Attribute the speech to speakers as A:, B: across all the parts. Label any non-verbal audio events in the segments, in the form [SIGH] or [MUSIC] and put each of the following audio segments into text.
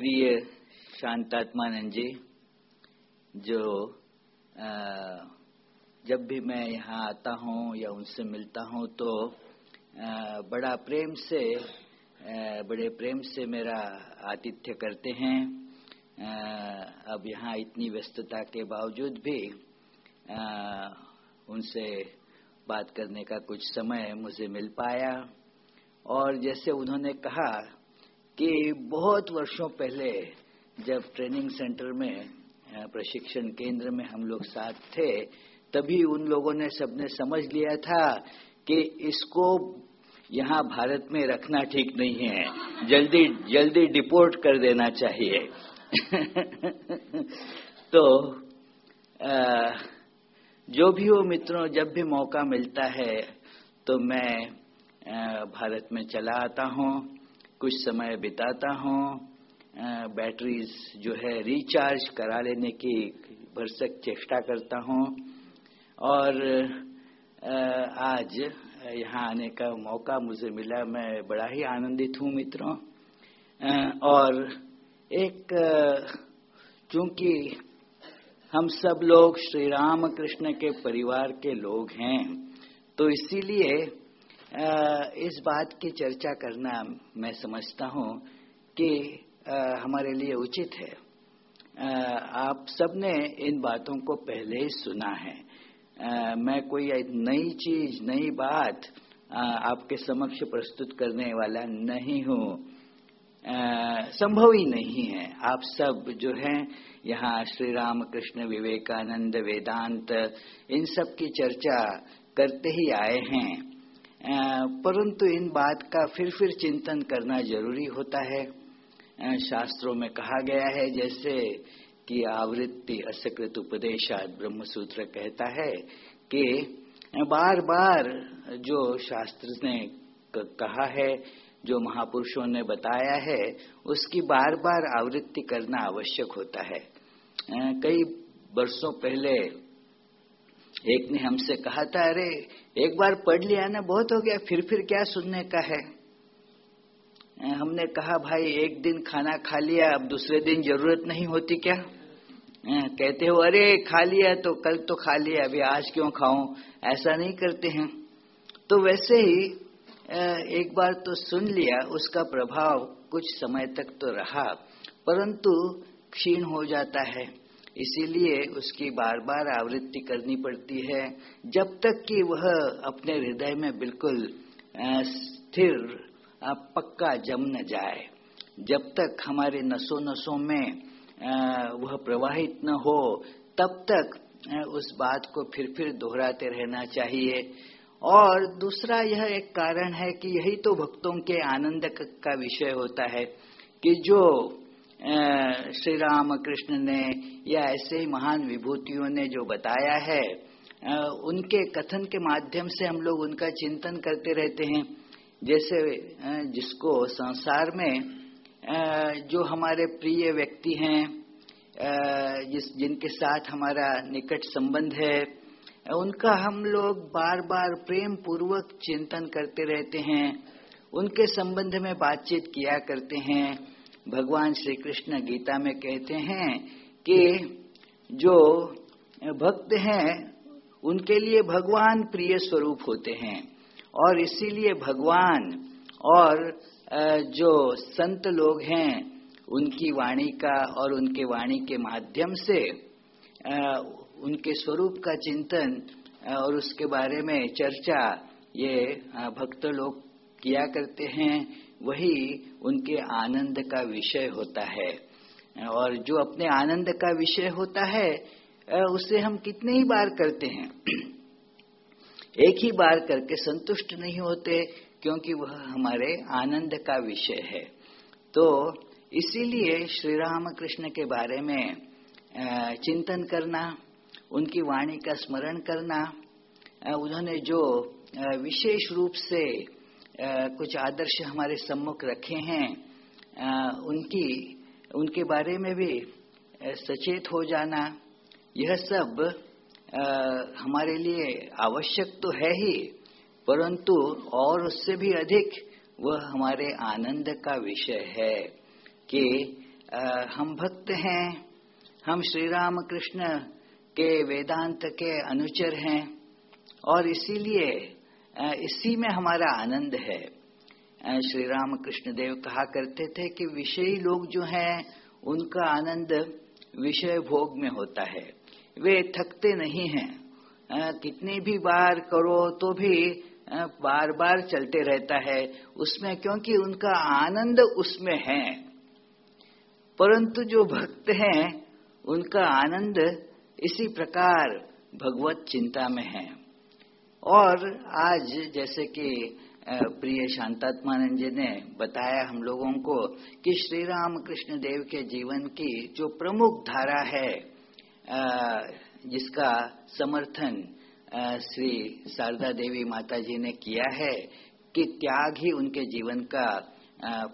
A: प्रिय शांतात्मानंद जी जो आ, जब भी मैं यहाँ आता हूँ या उनसे मिलता हूँ तो आ, बड़ा प्रेम से आ, बड़े प्रेम से मेरा आतिथ्य करते हैं। अब यहाँ इतनी व्यस्तता के बावजूद भी उनसे बात करने का कुछ समय मुझे मिल पाया। और जैसे उन्होंने कहा कि बहुत वर्षों पहले जब ट्रेनिंग सेंटर में प्रशिक्षण केंद्र में हम लोग साथ थे तभी उन लोगों ने सबने समझ लिया था कि इसको यहाँ भारत में रखना ठीक नहीं है। जल्दी जल्दी डिपोर्ट कर देना चाहिए। [LAUGHS] तो आ, जो भी हो मित्रों जब भी मौका मिलता है तो मैं आ, भारत में चला आता हूँ। कुछ समय बिताता हूँ बैटरीज जो है रिचार्ज करा लेने की भरसक चेष्टा करता हूँ। और आज यहाँ आने का मौका मुझे मिला, मैं बड़ा ही आनंदित हूँ मित्रों। और एक चूँकि हम सब लोग श्री राम कृष्ण के परिवार के लोग हैं तो इसीलिए इस बात की चर्चा करना मैं समझता हूँ कि हमारे लिए उचित है। आप सबने इन बातों को पहले ही सुना है। मैं कोई नई चीज़, नई बात आपके समक्ष प्रस्तुत करने वाला नहीं हूँ। संभव ही नहीं है। आप सब जो हैं, यहाँ श्री राम कृष्ण विवेकानंद वेदांत, इन सब की चर्चा करते ही आए हैं। परंतु इन बात का फिर फिर चिंतन करना ज़रूरी होता है। शास्त्रों में कहा गया है, जैसे कि आवृत्ति असकृत उपदेशात ब्रह्म सूत्र कहता है कि बार बार जो शास्त्र ने कहा है, जो महापुरुषों ने बताया है, उसकी बार बार आवृत्ति करना आवश्यक होता है। कई वर्षों पहले एक ने हमसे कहा था, अरे, एक बार पढ़ लिया ना, बहुत हो गया, फिर फिर क्या सुनने का है? हमने कहा, भाई, एक दिन खाना खा लिया, अब दूसरे दिन ज़रूरत नहीं होती क्या? कहते हो, अरे, खा लिया तो कल तो खा लिया, अभी आज क्यों खाऊं? ऐसा नहीं करते हैं। तो वैसे ही एक बार तो सुन लिया, उसका प्रभाव कुछ समय तक तो रहा, परंतु क्षीण हो जाता है। इसीलिए उसकी बार बार आवृत्ति करनी पड़ती है। जब तक कि वह अपने हृदय में बिल्कुल स्थिर पक्का जम न जाए, जब तक हमारे नसों नसों में वह प्रवाहित न हो, तब तक उस बात को फिर फिर दोहराते रहना चाहिए। और दूसरा यह एक कारण है कि यही तो भक्तों के आनंद का विषय होता है कि जो श्री राम कृष्ण ने या ऐसे ही महान विभूतियों ने जो बताया है उनके कथन के माध्यम से हम लोग उनका चिंतन करते रहते हैं। जैसे जिसको संसार में जो हमारे प्रिय व्यक्ति हैं जिस, जिनके साथ हमारा निकट संबंध है, उनका हम लोग बार बार प्रेम पूर्वक चिंतन करते रहते हैं। उनके संबंध में बातचीत किया करते हैं। भगवान श्री कृष्ण गीता में कहते हैं कि जो भक्त हैं, उनके लिए भगवान प्रिय स्वरूप होते हैं। और इसीलिए भगवान और जो संत लोग हैं, उनकी वाणी का और उनके वाणी के माध्यम से उनके स्वरूप का चिंतन और उसके बारे में चर्चा ये भक्त लोग किया करते हैं। वही उनके आनंद का विषय होता है। और जो अपने आनंद का विषय होता है उसे हम कितने ही बार करते हैं। [CLEARS THROAT] एक ही बार करके संतुष्ट नहीं होते, क्योंकि वह हमारे आनंद का विषय है। तो इसीलिए श्री राम कृष्ण के बारे में चिंतन करना, उनकी वाणी का स्मरण करना उन्होंने जो विशेष रूप से कुछ आदर्श हमारे सम्मुख रखे हैं। उनकी, उनके बारे में भी सचेत हो जाना, यह सब हमारे लिए आवश्यक तो है ही, परंतु और उससे भी अधिक वह हमारे आनंद का विषय है कि हम भक्त हैं, हम श्री राम कृष्ण के वेदांत के अनुचर हैं, और इसीलिए इसी में हमारा आनंद है। श्री राम कृष्ण देव कहा करते थे कि विषयी लोग जो हैं, उनका आनंद विषय भोग में होता है। वे थकते नहीं हैं। कितनी भी बार करो तो भी बार बार चलते रहता है। उसमें क्योंकि उनका आनंद उसमें है। परंतु जो भक्त हैं, उनका आनंद इसी प्रकार भगवत चिंता में है। और आज जैसे कि प्रिय शांतात्मानंद जी ने बताया हम लोगों को कि श्री राम कृष्ण देव के जीवन की जो प्रमुख धारा है जिसका समर्थन श्री शारदा देवी माता जी ने किया है कि त्याग ही उनके जीवन का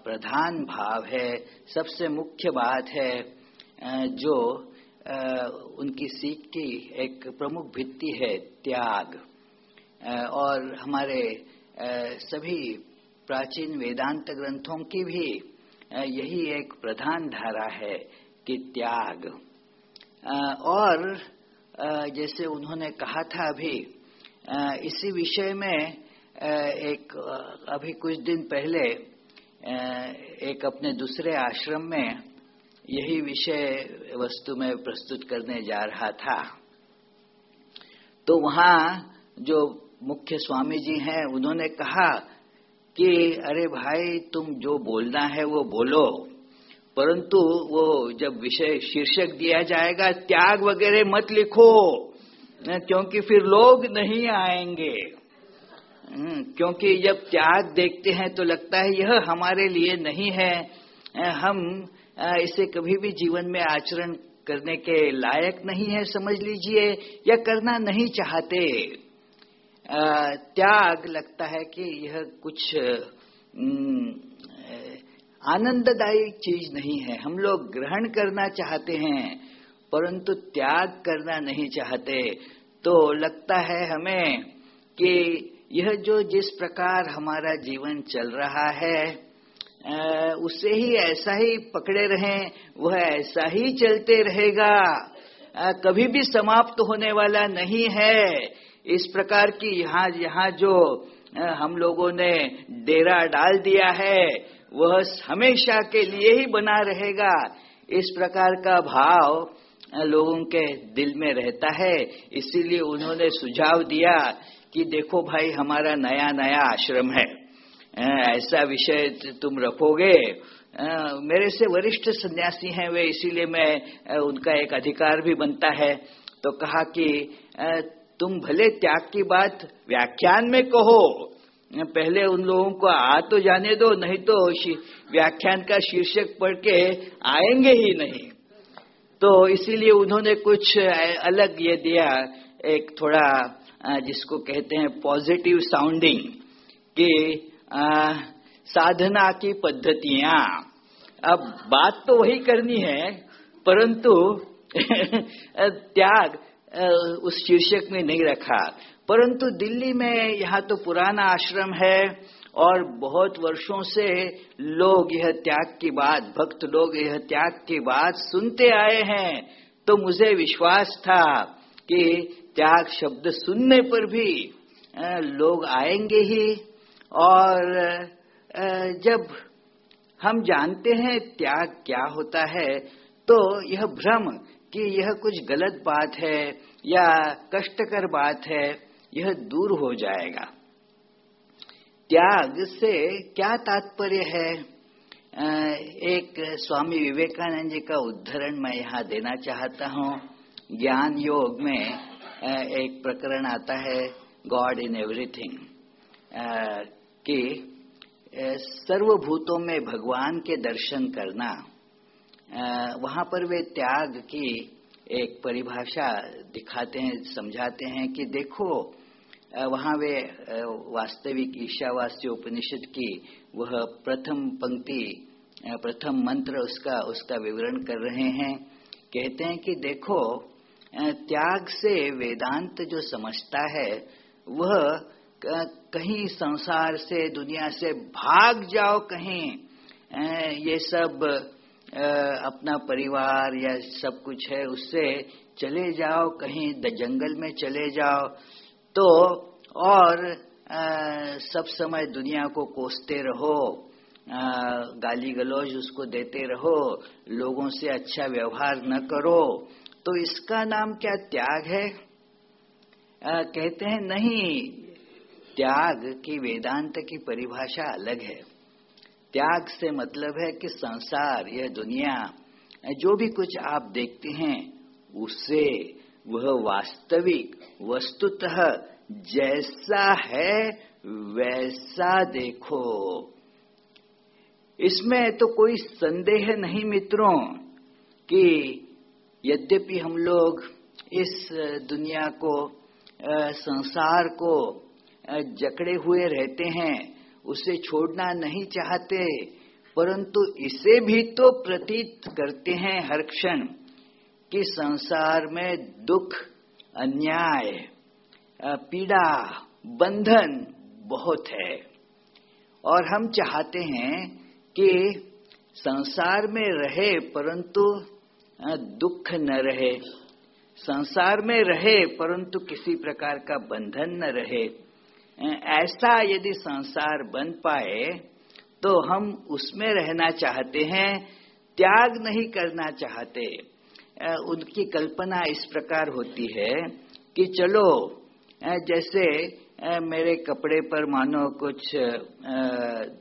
A: प्रधान भाव है, सबसे मुख्य बात है जो उनकी सीख की एक प्रमुख भित्ति है त्याग। और हमारे सभी प्राचीन वेदांत ग्रंथों की भी यही एक प्रधान धारा है कि त्याग। और जैसे उन्होंने कहा था अभी इसी विषय में एक अभी कुछ दिन पहले एक अपने दूसरे आश्रम में यही विषय वस्तु में प्रस्तुत करने जा रहा था। तो वहाँ जो मुख्य स्वामी जी हैं उन्होंने कहा कि अरे भाई तुम जो बोलना है वो बोलो। परंतु वो जब विषय शीर्षक दिया जाएगा त्याग वगैरह मत लिखो क्योंकि फिर लोग नहीं आएँगे। हम्म, क्योंकि जब त्याग देखते हैं तो लगता है यह हमारे लिए नहीं है। हम इसे कभी भी जीवन में आचरण करने के लायक नहीं है समझ लीजिए या करना नहीं चाहते। त्याग लगता है कि यह कुछ आनंददायी चीज़ नहीं है। हम लोग ग्रहण करना चाहते हैं, परंतु त्याग करना नहीं चाहते। तो लगता है हमें कि यह जो जिस प्रकार हमारा जीवन चल रहा है उसे ही ऐसा ही पकड़े रहें, वह ऐसा ही चलते रहेगा। कभी भी समाप्त होने वाला नहीं है। इस प्रकार की यहाँ यहाँ जो हम लोगों ने डेरा डाल दिया है, वह हमेशा के लिए ही बना रहेगा। इस प्रकार का भाव लोगों के दिल में रहता है। इसीलिए उन्होंने सुझाव दिया कि देखो भाई, हमारा नया नया आश्रम है। ऐसा विषय तुम रखोगे। मेरे से वरिष्ठ सन्यासी हैं वे, इसीलिए मैं उनका एक अधिकार भी बनता है। तो कहा कि तुम भले त्याग की बात व्याख्यान में कहो, पहले उन लोगों को आ तो जाने दो, नहीं तो व्याख्यान का शीर्षक पढ़ के आएँगे ही नहीं। तो इसीलिए उन्होंने कुछ अलग ये दिया, एक थोड़ा जिसको कहते हैं पॉजिटिव साउंडिंग कि साधना की पद्धतियाँ। अब बात तो वही करनी है, परंतु [LAUGHS] त्याग उस शीर्षक में नहीं रखा। परंतु दिल्ली में यहाँ तो पुराना आश्रम है और बहुत वर्षों से लोग यह त्याग की बात भक्त लोग यह त्याग की बात सुनते आए हैं। तो मुझे विश्वास था कि त्याग शब्द सुनने पर भी लोग आएँगे ही। और जब हम जानते हैं त्याग क्या होता है तो यह भ्रम कि यह कुछ गलत बात है या कष्टकर बात है, यह दूर हो जाएगा। त्याग से क्या तात्पर्य है? एक स्वामी विवेकानंद जी का उदाहरण मैं यहाँ देना चाहता हूँ। ज्ञान योग में एक प्रकरण आता है गॉड इन एवरीथिंग कि सर्वभूतों में भगवान के दर्शन करना। वहाँ पर वे त्याग की एक परिभाषा दिखाते हैं, समझाते हैं कि देखो वहाँ वे वास्तविक ईशावास्य उपनिषद की वह प्रथम पंक्ति प्रथम मंत्र उसका उसका विवरण कर रहे हैं। कहते हैं कि देखो त्याग से वेदांत जो समझता है, वह कहीं संसार से, दुनिया से भाग जाओ कहीं। ये सब अपना परिवार या सब कुछ है उससे चले जाओ कहीं द जंगल में चले जाओ। तो और आ, सब समय दुनिया को कोसते रहो आ, गाली गलौज उसको देते रहो लोगों से अच्छा व्यवहार न करो। तो इसका नाम क्या त्याग है? आ, कहते हैं नहीं त्याग की वेदांत की परिभाषा अलग है। त्याग से मतलब है कि संसार, यह दुनिया, जो भी कुछ आप देखते हैं उससे वह वास्तविक वस्तुतः जैसा है, वैसा देखो। इसमें तो कोई संदेह नहीं मित्रों, कि यद्यपि हम लोग इस दुनिया को संसार को जकड़े हुए रहते हैं उसे छोड़ना नहीं चाहते, परंतु इसे भी तो प्रतीत करते हैं हर क्षण कि संसार में दुख, अन्याय पीड़ा, बंधन बहुत है। और हम चाहते हैं कि संसार में रहे, परंतु दुख न रहे। संसार में रहे, परंतु किसी प्रकार का बंधन न रहे। ऐसा यदि संसार बन पाए तो हम उसमें रहना चाहते हैं, त्याग नहीं करना चाहते। उनकी कल्पना इस प्रकार होती है कि चलो जैसे मेरे कपड़े पर मानो कुछ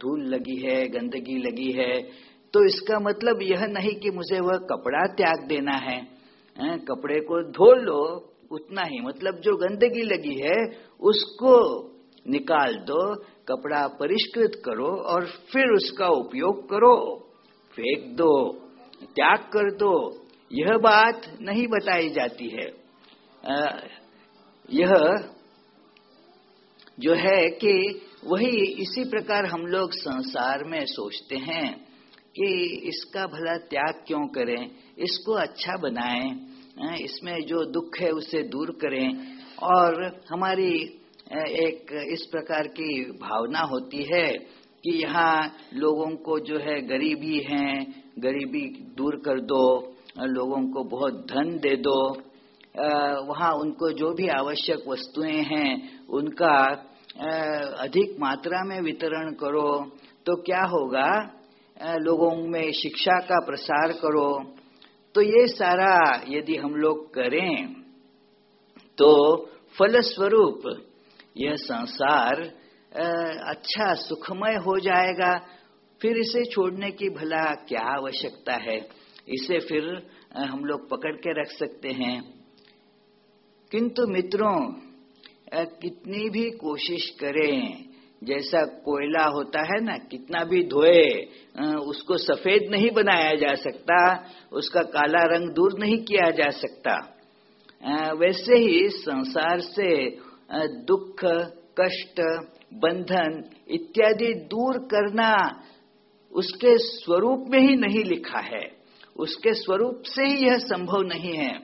A: धूल लगी है, गंदगी लगी है तो इसका मतलब यह नहीं कि मुझे वह कपड़ा त्याग देना है। कपड़े को धो लो, उतना ही। मतलब जो गंदगी लगी है, उसको निकाल दो, कपड़ा परिष्कृत करो और फिर उसका उपयोग करो। फेंक दो, त्याग कर दो। यह बात नहीं बताई जाती है। यह जो है कि वही इसी प्रकार हम लोग संसार में सोचते हैं कि इसका भला त्याग क्यों करें, इसको अच्छा बनाएँ इसमें जो दुख है उसे दूर करें और हमारी एक इस प्रकार की भावना होती है कि यहाँ लोगों को जो है गरीबी है, गरीबी दूर कर दो लोगों को बहुत धन दे दो। वहाँ उनको जो भी आवश्यक वस्तुएँ हैं, उनका अधिक मात्रा में वितरण करो। तो क्या होगा? लोगों में शिक्षा का प्रसार करो। तो ये सारा यदि हम लोग करें तो फलस्वरूप यह संसार अच्छा सुखमय हो जाएगा, फिर इसे छोड़ने की भला क्या आवश्यकता है? इसे फिर हम लोग पकड़ के रख सकते हैं। किंतु मित्रों कितनी भी कोशिश करें, जैसा कोयला होता है ना, कितना भी धोए उसको सफ़ेद नहीं बनाया जा सकता, उसका काला रंग दूर नहीं किया जा सकता। वैसे ही संसार से दुख, कष्ट, बंधन इत्यादि दूर करना उसके स्वरूप में ही नहीं लिखा है। उसके स्वरूप से ही यह संभव नहीं है।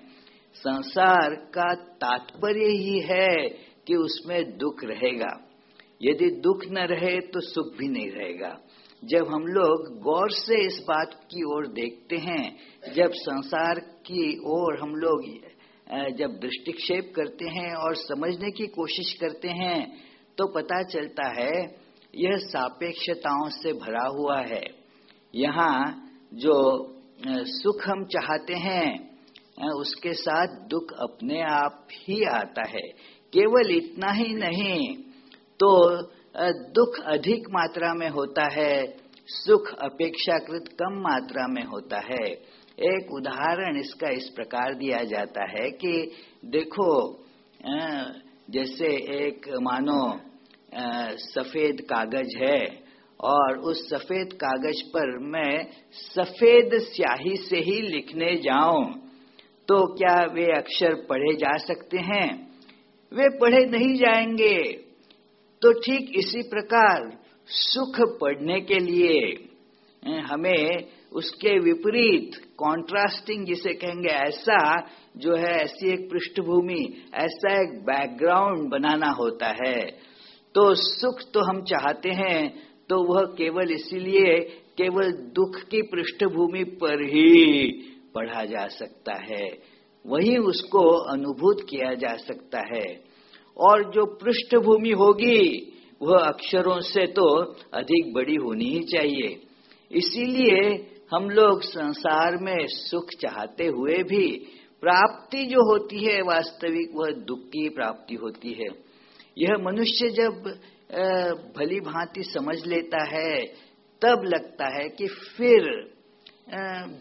A: संसार का तात्पर्य ही है कि उसमें दुख रहेगा। यदि दुख न रहे तो सुख भी नहीं रहेगा। जब हम लोग गौर से इस बात की ओर देखते हैं, जब संसार की ओर हम लोग जब दृष्टिक्षेप करते हैं और समझने की कोशिश करते हैं तो पता चलता है, यह सापेक्षताओं से भरा हुआ है। यहाँ जो सुख हम चाहते हैं उसके साथ दुख अपने आप ही आता है। केवल इतना ही नहीं तो दुख अधिक मात्रा में होता है, सुख अपेक्षाकृत कम मात्रा में होता है। एक उदाहरण इसका इस प्रकार दिया जाता है कि देखो जैसे एक मानो सफ़ेद कागज़ है और उस सफ़ेद कागज़ पर मैं सफ़ेद स्याही से ही लिखने जाऊँ तो क्या वे अक्षर पढ़े जा सकते हैं? वे पढ़े नहीं जाएँगे। तो ठीक इसी प्रकार सुख पढ़ने के लिए हमें उसके विपरीत कॉन्ट्रास्टिंग जिसे कहेंगे, ऐसा जो है, ऐसी एक पृष्ठभूमि, ऐसा एक बैकग्राउंड बनाना होता है। तो सुख तो हम चाहते हैं तो वह केवल इसीलिए केवल दुख की पृष्ठभूमि पर ही पढ़ा जा सकता है। वही उसको अनुभूत किया जा सकता है। और जो पृष्ठभूमि होगी, वह अक्षरों से तो अधिक बड़ी होनी ही चाहिए। इसीलिए हम लोग संसार में सुख चाहते हुए भी प्राप्ति जो होती है, वास्तविक वह दुख की प्राप्ति होती है। यह मनुष्य जब भली भांति समझ लेता है, तब लगता है कि फिर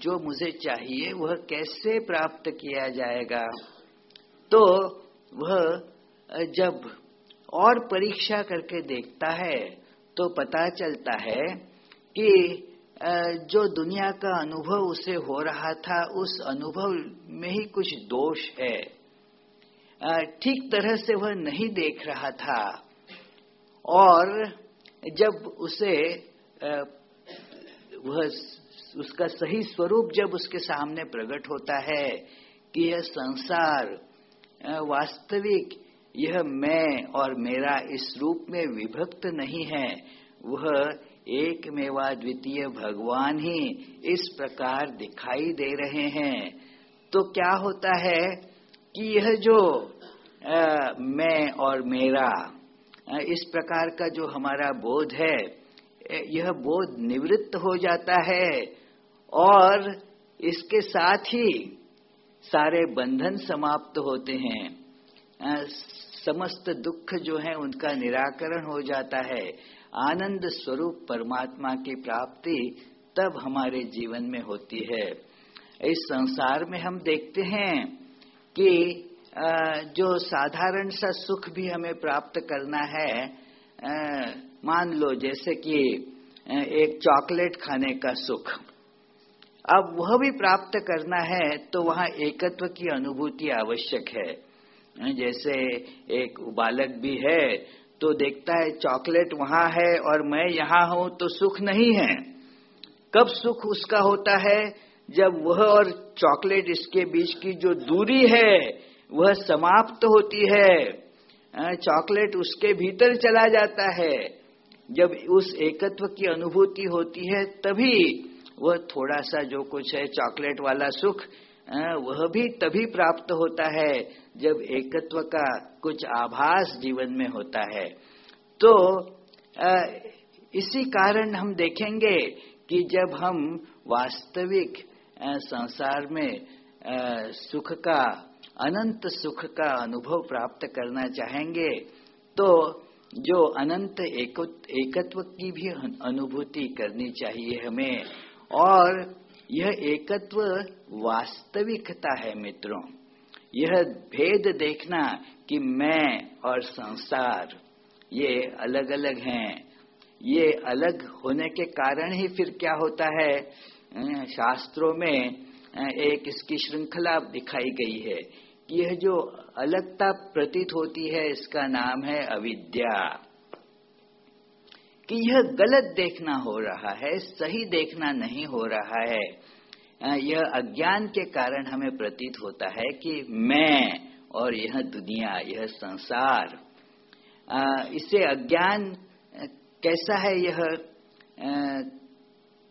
A: जो मुझे चाहिए वह कैसे प्राप्त किया जाएगा। तो वह जब और परीक्षा करके देखता है तो पता चलता है कि जो दुनिया का अनुभव उसे हो रहा था, उस अनुभव में ही कुछ दोष है। ठीक तरह से वह नहीं देख रहा था। और जब उसे वह उसका सही स्वरूप जब उसके सामने प्रकट होता है कि यह संसार वास्तविक, यह मैं और मेरा इस रूप में विभक्त नहीं है, वह एक मेवा द्वितीय भगवान ही इस प्रकार दिखाई दे रहे हैं। तो क्या होता है कि यह जो आ, मैं और मेरा आ, इस प्रकार का जो हमारा बोध है यह बोध निवृत्त हो जाता है और इसके साथ ही सारे बंधन समाप्त होते हैं। समस्त दुख जो है उनका निराकरण हो जाता है। आनंद स्वरूप परमात्मा की प्राप्ति तब हमारे जीवन में होती है। इस संसार में हम देखते हैं कि जो साधारण सा सुख भी हमें प्राप्त करना है मान लो जैसे कि एक चॉकलेट खाने का सुख। अब वह भी प्राप्त करना है तो वहाँ एकत्व की अनुभूति आवश्यक है। जैसे एक बालक भी है तो देखता है चॉकलेट वहाँ है और मैं यहाँ हूँ तो सुख नहीं है। कब सुख उसका होता है? जब वह और चॉकलेट इसके बीच की जो दूरी है, वह समाप्त होती है, चॉकलेट उसके भीतर चला जाता है। जब उस एकत्व की अनुभूति होती है, तभी वह थोड़ा सा जो कुछ है, चॉकलेट वाला सुख वह भी तभी प्राप्त होता है जब एकत्व का कुछ आभास जीवन में होता है। तो इसी कारण हम देखेंगे कि जब हम वास्तविक संसार में सुख का, अनंत सुख का अनुभव प्राप्त करना चाहेंगे तो जो अनंत एकत्व की भी अनुभूति करनी चाहिए हमें, और यह एकत्व वास्तविकता है मित्रों। यह भेद देखना कि मैं और संसार, ये अलग अलग हैं। ये अलग होने के कारण ही फिर क्या होता है? शास्त्रों में एक इसकी श्रृंखला दिखाई गई है कि यह जो अलगता प्रतीत होती है, इसका नाम है अविद्या। कि यह गलत देखना हो रहा है, सही देखना नहीं हो रहा है यह अज्ञान के कारण हमें प्रतीत होता है कि मैं और यह दुनिया, यह संसार इसे अज्ञान कैसा है यह?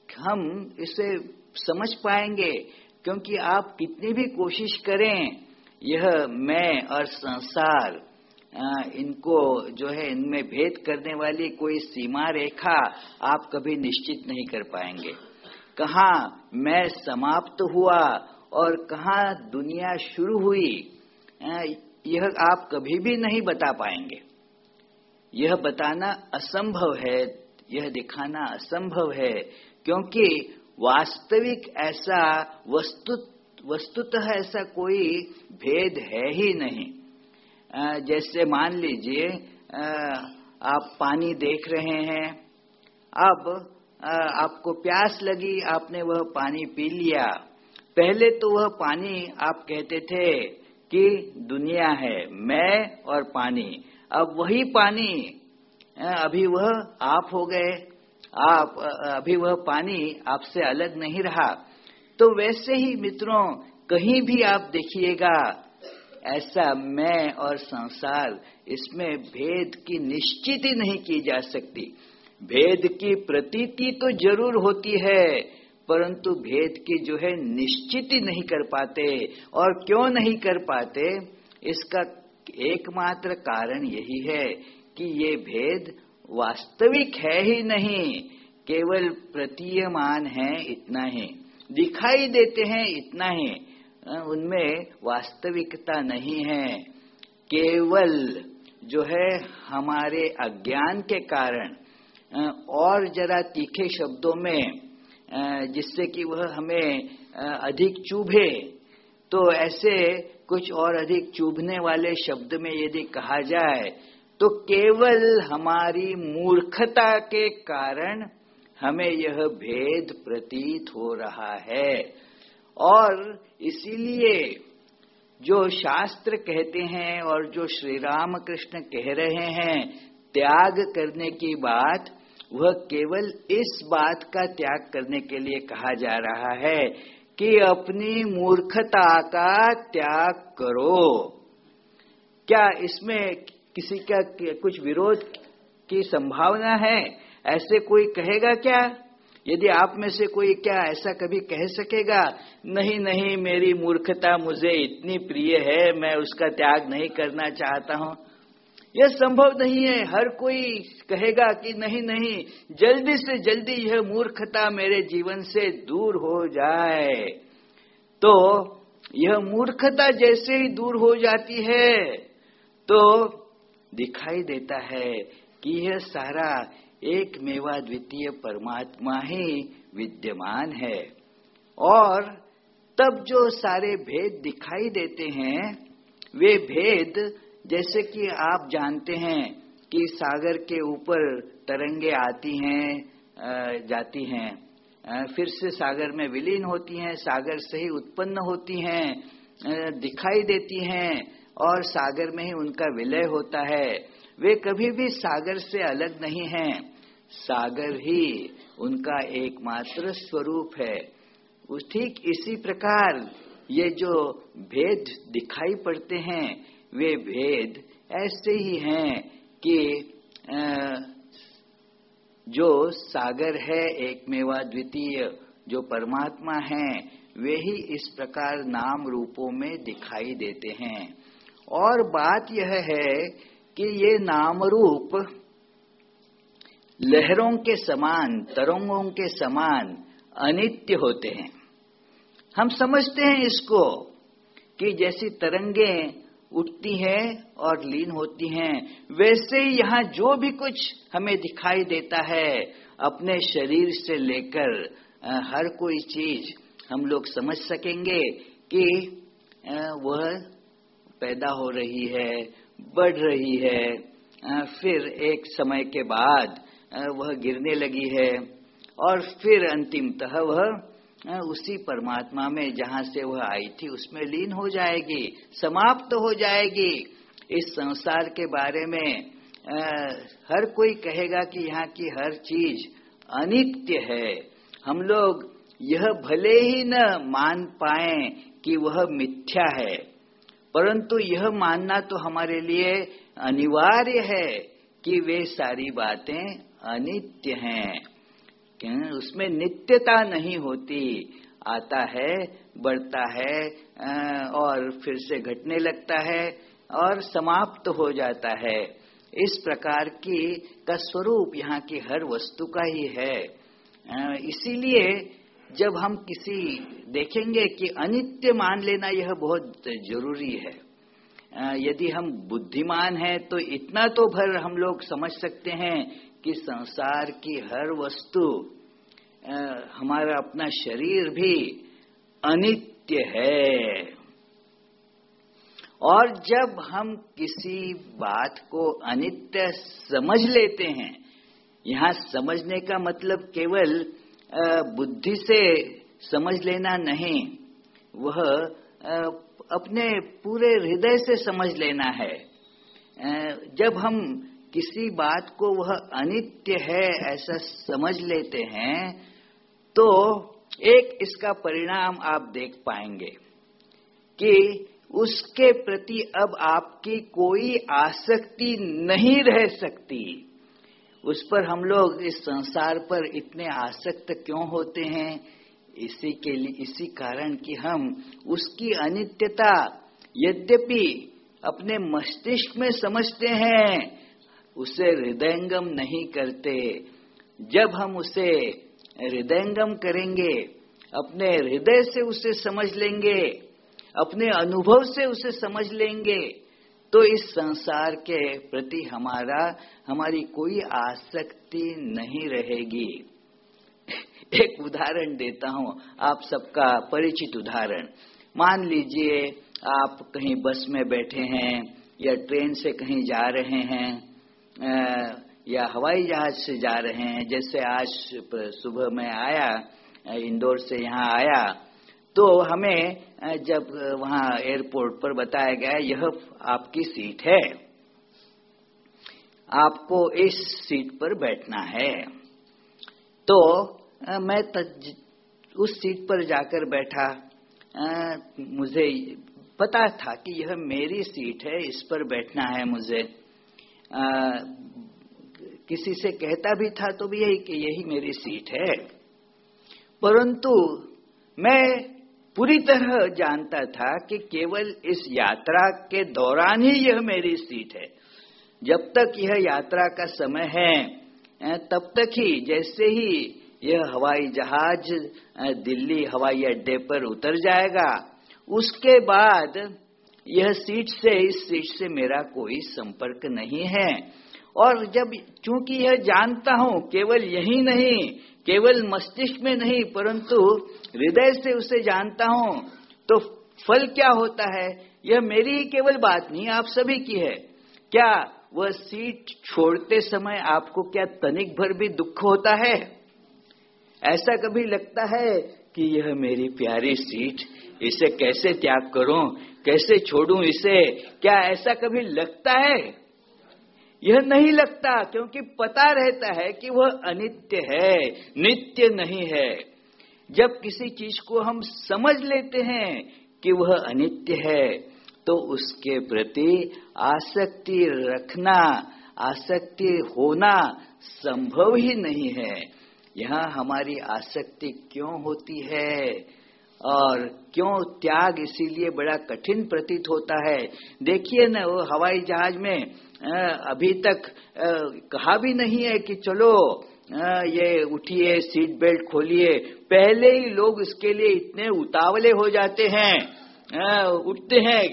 A: हम इसे समझ पाएँगे, क्योंकि आप कितनी भी कोशिश करें, यह मैं और संसार इनको जो है इनमें भेद करने वाली कोई सीमा रेखा आप कभी निश्चित नहीं कर पाएँगे। कहा, मैं समाप्त हुआ और कहा, दुनिया शुरू हुई। यह आप कभी भी नहीं बता पाएँगे। यह बताना असंभव है, यह दिखाना असंभव है, क्योंकि वास्तविक ऐसा वस्तु वस्तुतः ऐसा कोई भेद है ही नहीं। जैसे मान लीजिए आप पानी देख रहे हैं, अब आपको प्यास लगी, आपने वह पानी पी लिया। पहले तो वह पानी आप कहते थे कि दुनिया है, मैं और पानी। अब वही पानी अभी वह आप हो गए। आप अभी वह पानी आपसे अलग नहीं रहा। तो वैसे ही मित्रों, कहीं भी आप देखिएगा, ऐसा मैं और संसार, इसमें भेद की निश्चित ही नहीं की जा सकती। भेद की प्रतीति तो ज़रूर होती है, परंतु भेद की जो है निश्चित नहीं कर पाते। और क्यों नहीं कर पाते? इसका एकमात्र कारण यही है कि ये भेद वास्तविक है ही नहीं, केवल प्रतीयमान है, इतना ही। दिखाई देते हैं, इतना ही। उनमें वास्तविकता नहीं है। केवल जो है हमारे अज्ञान के कारण और जरा तीखे शब्दों में जिससे कि वह हमें अधिक चुभे तो ऐसे कुछ और अधिक चुभने वाले शब्द में यदि कहा जाए तो केवल हमारी मूर्खता के कारण हमें यह भेद प्रतीत हो रहा है। और इसीलिए जो शास्त्र कहते हैं और जो श्री राम कृष्ण कह रहे हैं, त्याग करने की बात वह केवल इस बात का त्याग करने के लिए कहा जा रहा है कि अपनी मूर्खता का त्याग करो। क्या इसमें किसी का कुछ विरोध की संभावना है? ऐसे कोई कहेगा क्या? यदि आप में से कोई क्या ऐसा कभी कह सकेगा, नहीं नहीं, मेरी मूर्खता मुझे इतनी प्रिय है, मैं उसका त्याग नहीं करना चाहता हूँ। यह संभव नहीं है। हर कोई कहेगा कि नहीं नहीं, जल्दी से जल्दी यह मूर्खता मेरे जीवन से दूर हो जाए। तो यह मूर्खता जैसे ही दूर हो जाती है तो दिखाई देता है कि यह सारा एक मेवा द्वितीय परमात्मा ही विद्यमान है। और तब जो सारे भेद दिखाई देते हैं, वे भेद जैसे कि आप जानते हैं कि सागर के ऊपर तरंगे आती हैं जाती हैं। फिर से सागर में विलीन होती हैं, सागर से ही उत्पन्न होती हैं दिखाई देती हैं और सागर में ही उनका विलय होता है। वे कभी भी सागर से अलग नहीं हैं। सागर ही उनका एकमात्र स्वरूप है। ठीक इसी प्रकार ये जो भेद दिखाई पड़ते हैं वे भेद ऐसे ही हैं कि जो सागर है एक मेवा द्वितीय, जो परमात्मा है, वे ही इस प्रकार नाम रूपों में दिखाई देते हैं। और बात यह है कि ये नाम रूप लहरों के समान, तरंगों के समान अनित्य होते हैं। हम समझते हैं इसको कि जैसी तरंगे उठती हैं और लीन होती हैं। वैसे ही यहाँ जो भी कुछ हमें दिखाई देता है, अपने शरीर से लेकर हर कोई चीज़ हम लोग समझ सकेंगे कि वह पैदा हो रही है, बढ़ रही है फिर एक समय के बाद वह गिरने लगी है और फिर अंतिमतः वह उसी परमात्मा में जहाँ से वह आई थी उसमें लीन हो जाएगी समाप्त तो हो जाएगी। इस संसार के बारे में आ, हर कोई कहेगा कि यहाँ की हर चीज़ अनित्य है। हम लोग यह भले ही न मान पाए कि वह मिथ्या है परंतु यह मानना तो हमारे लिए अनिवार्य है कि वे सारी बातें अनित्य हैं। उसमें नित्यता नहीं होती। आता है, बढ़ता है और फिर से घटने लगता है और समाप्त हो जाता है। इस प्रकार की का स्वरूप यहाँ की हर वस्तु का ही है। इसीलिए जब हम किसी देखेंगे कि अनित्य मान लेना यह बहुत ज़रूरी है। यदि हम बुद्धिमान हैं तो इतना तो भर हम लोग समझ सकते हैं कि संसार की हर वस्तु हमारा अपना शरीर भी अनित्य है। और जब हम किसी बात को अनित्य समझ लेते हैं, यहाँ समझने का मतलब केवल बुद्धि से समझ लेना नहीं, वह अपने पूरे हृदय से समझ लेना है। जब हम किसी बात को वह अनित्य है, ऐसा समझ लेते हैं तो एक इसका परिणाम आप देख पाएँगे कि उसके प्रति अब आपकी कोई आसक्ति नहीं रह सकती। उस पर हम लोग इस संसार पर इतने आसक्त क्यों होते हैं? इसी के लिए, इसी कारण कि हम उसकी अनित्यता यद्यपि अपने मस्तिष्क में समझते हैं उसे हृदयंगम नहीं करते। जब हम उसे हृदयंगम करेंगे, अपने हृदय से उसे समझ लेंगे, अपने अनुभव से उसे समझ लेंगे तो इस संसार के प्रति हमारा, हमारी कोई आसक्ति नहीं रहेगी। एक उदाहरण देता हूँ, आप सबका परिचित उदाहरण। मान लीजिए, आप कहीं बस में बैठे हैं या ट्रेन से कहीं जा रहे हैं या हवाई जहाज़ से जा रहे हैं। जैसे आज सुबह में आया इंदौर से यहाँ आया तो हमें जब वहाँ एयरपोर्ट पर बताया गया, यह आपकी सीट है। आपको इस सीट पर बैठना है। तो मैं उस सीट पर जाकर बैठा। मुझे पता था कि यह मेरी सीट है, इस पर बैठना है मुझे। आ, किसी से कहता भी था तो भी यही कि यही मेरी सीट है। परंतु मैं पूरी तरह जानता था कि केवल इस यात्रा के दौरान ही यह मेरी सीट है। जब तक यह यात्रा का समय है तब तक ही जैसे ही यह हवाई जहाज़ दिल्ली हवाई अड्डे पर उतर जाएगा उसके बाद यह सीट से, इस सीट से मेरा कोई संपर्क नहीं है। और जब, चूँकि यह जानता हूँ, केवल यही नहीं, केवल मस्तिष्क में नहीं, परंतु हृदय से उसे जानता हूँ तो फल क्या होता है? यह मेरी ही केवल बात नहीं, आप सभी की है। क्या वह सीट छोड़ते समय आपको क्या तनिक भर भी दुख होता है? ऐसा कभी लगता है कि यह मेरी प्यारी सीट इसे कैसे त्याग करूँ? कैसे छोड़ूं इसे? क्या ऐसा कभी लगता है? यह नहीं लगता, क्योंकि पता रहता है कि वह अनित्य है, नित्य नहीं है। जब किसी चीज़ को हम समझ लेते हैं कि वह अनित्य है तो उसके प्रति आसक्ति रखना, आसक्ति होना संभव ही नहीं है। यहाँ हमारी आसक्ति क्यों होती है? और क्यों त्याग इसीलिए बड़ा कठिन प्रतीत होता है? देखिए ना, वो हवाई जहाज़ में अभी तक कहा भी नहीं है कि चलो ये उठिए सीट बेल्ट खोलिए। पहले ही लोग इसके लिए इतने उतावले हो जाते हैं उठते हैं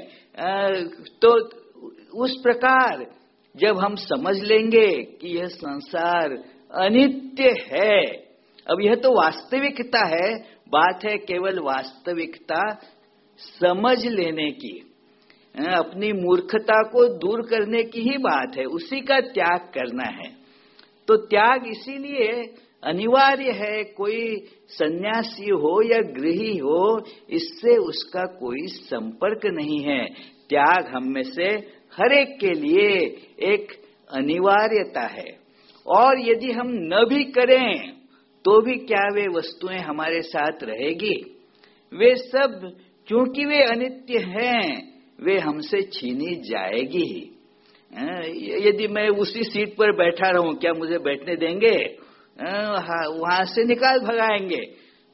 A: तो उस प्रकार जब हम समझ लेंगे कि यह संसार अनित्य है। अब यह तो वास्तविकता है बात है केवल वास्तविकता समझ लेने की। अपनी मूर्खता को दूर करने की ही बात है, उसी का त्याग करना है। तो त्याग इसीलिए अनिवार्य है, कोई सन्यासी हो या गृही हो, इससे उसका कोई संपर्क नहीं है। त्याग हम में से हर एक के लिए एक अनिवार्यता है। और यदि हम न भी करें तो भी क्या वे वस्तुएँ हमारे साथ रहेगी? वे सब क्योंकि वे अनित्य हैं, वे हमसे छीनी जाएगी। ही यदि मैं उसी सीट पर बैठा रहूँ, क्या मुझे बैठने देंगे? वहाँ से निकाल भगाएँगे।